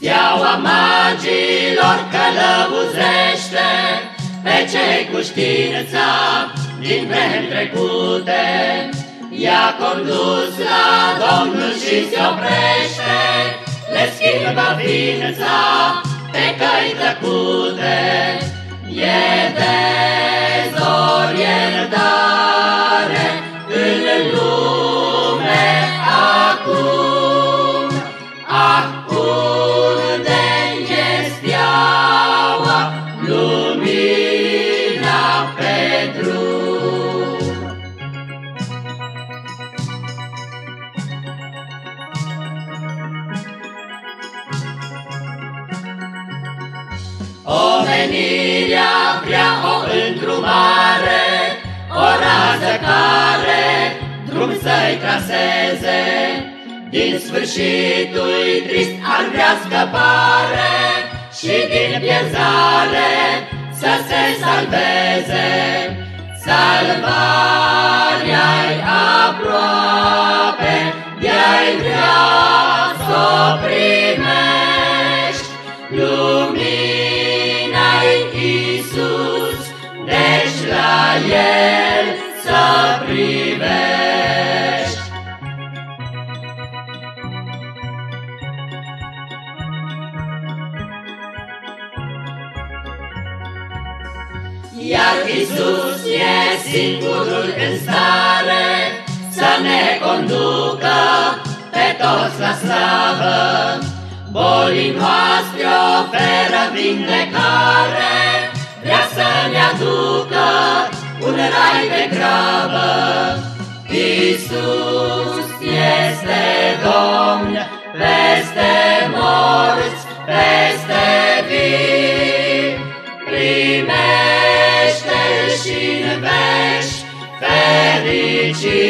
Steaua magilor călăuzește pe cei cu știința din vremi trecute. I-a condus la Domnul și se oprește, le schimbă ființa pe căi tăcute. Omenirea vrea o întrumare, o rază care drum să-i traseze, din sfârșitul trist ar vrea scăpare și din pierzare să se salveze. Salvarea-i aproape, de-ai vrea să o primești. Lumina-i El să privești. Iar Iisus e singurul în stare să ne conducă pe toți la slavă. Bolii noastre oferă vindecare, vrea să ne aducă un rai de grabă. Iisus este Domn peste morți, peste vii, primește-l și-n veci fericit tu